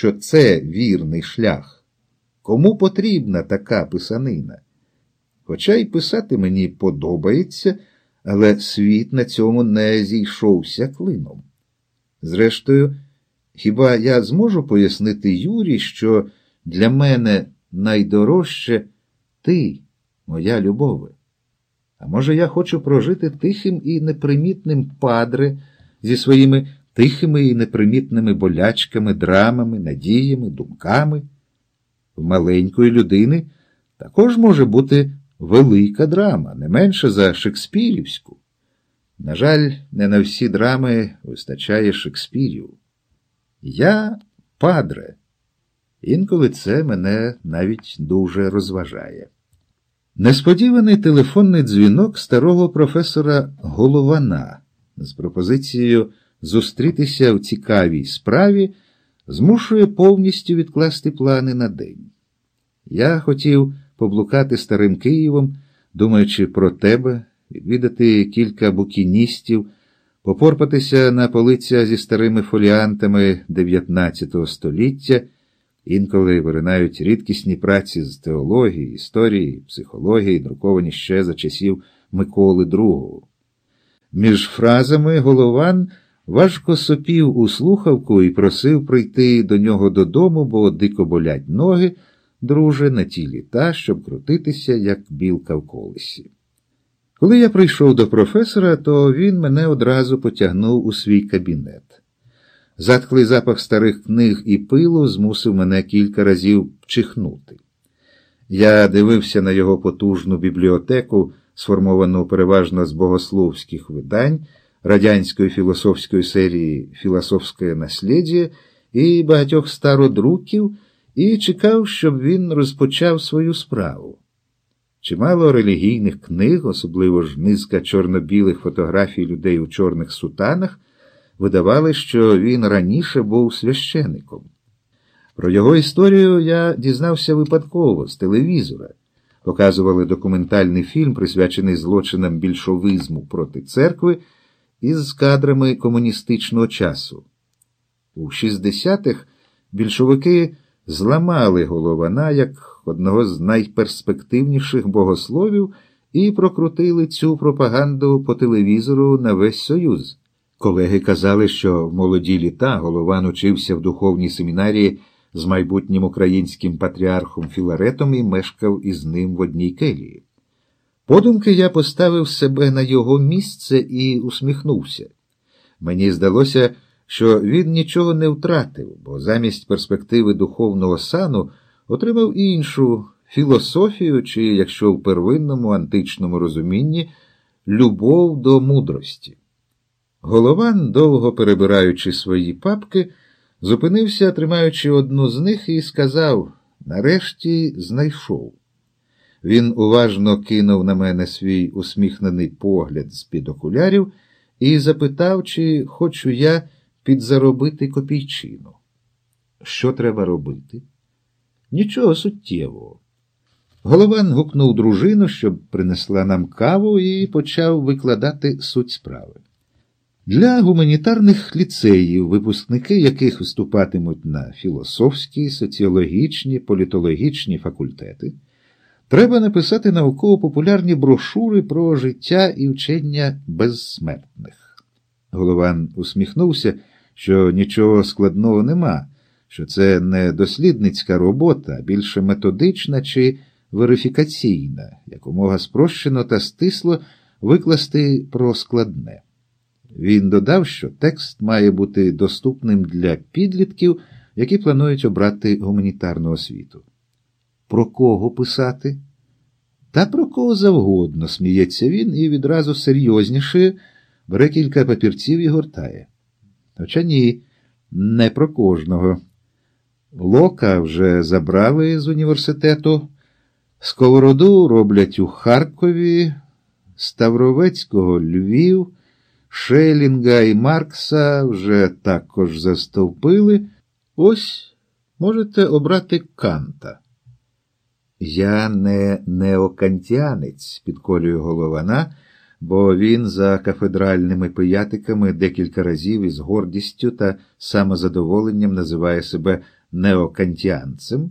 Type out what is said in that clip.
що це вірний шлях? Кому потрібна така писанина? Хоча й писати мені подобається, але світ на цьому не зійшовся клином. Зрештою, хіба я зможу пояснити Юрі, що для мене найдорожче ти, моя любове? А може, я хочу прожити тихим і непримітним падре зі своїми тихими і непримітними болячками, драмами, надіями, думками? В маленької людини також може бути велика драма, не менше за Шекспірівську. На жаль, не на всі драми вистачає Шекспірів. Я падре. Інколи це мене навіть дуже розважає. Несподіваний телефонний дзвінок старого професора Голована з пропозицією зустрітися в цікавій справі змушує повністю відкласти плани на день. Я хотів поблукати старим Києвом, думаючи про тебе, відвідати кілька букіністів, попорпатися на полиця зі старими фоліантами XIX століття, інколи виринають рідкісні праці з теології, історії, психології, друковані ще за часів Миколи II. Між фразами Голован важко сопів у слухавку і просив прийти до нього додому, бо дико болять ноги друже, на ті літа, щоб крутитися, як білка в колесі. Коли я прийшов до професора, то він мене одразу потягнув у свій кабінет. Затхлий запах старих книг і пилу змусив мене кілька разів чихнути. Я дивився на його потужну бібліотеку, сформовану переважно з богословських видань, радянської філософської серії Філософське насліддя і багатьох стародруків і чекав, щоб він розпочав свою справу. Чимало релігійних книг, особливо ж низка чорно-білих фотографій людей у чорних сутанах, видавали, що він раніше був священником. Про його історію я дізнався випадково з телевізора. Показували документальний фільм, присвячений злочинам більшовизму проти церкви із кадрами комуністичного часу. У 60-х більшовики зламали Голована як одного з найперспективніших богословів і прокрутили цю пропаганду по телевізору на весь Союз. Колеги казали, що в молоді літа Голован учився в духовній семінарії з майбутнім українським патріархом Філаретом і мешкав із ним в одній келії. Подумки я поставив себе на його місце і усміхнувся. Мені здалося, що він нічого не втратив, бо замість перспективи духовного сану отримав іншу філософію, чи, якщо в первинному античному розумінні, любов до мудрості. Голован, довго перебираючи свої папки, зупинився, тримаючи одну з них, і сказав нарешті знайшов. Він уважно кинув на мене свій усміхнений погляд з-під окулярів і запитав, чи хочу я підзаробити копійчину. Що треба робити? Нічого суттєвого. Голован гукнув дружину, щоб принесла нам каву, і почав викладати суть справи. Для гуманітарних ліцеїв, випускники яких виступатимуть на філософські, соціологічні, політологічні факультети, треба написати науково-популярні брошури про життя і вчення безсмертних. Голован усміхнувся що нічого складного нема, що це не дослідницька робота, а більше методична чи верифікаційна, якомога спрощено та стисло викласти про складне. Він додав, що текст має бути доступним для підлітків, які планують обрати гуманітарну освіту. Про кого писати? Та про кого завгодно, сміється він і відразу серйозніше бере кілька папірців і гортає. Хоча ні, не про кожного. Лока вже забрали з університету, сковороду роблять у Харкові, Ставровецького Львів, Шелінга і Маркса вже також застовпили. Ось можете обрати Канта. Я не неокантіанець, підколює голована, бо він за кафедральними пиятиками декілька разів із гордістю та самозадоволенням називає себе неокантіанцем,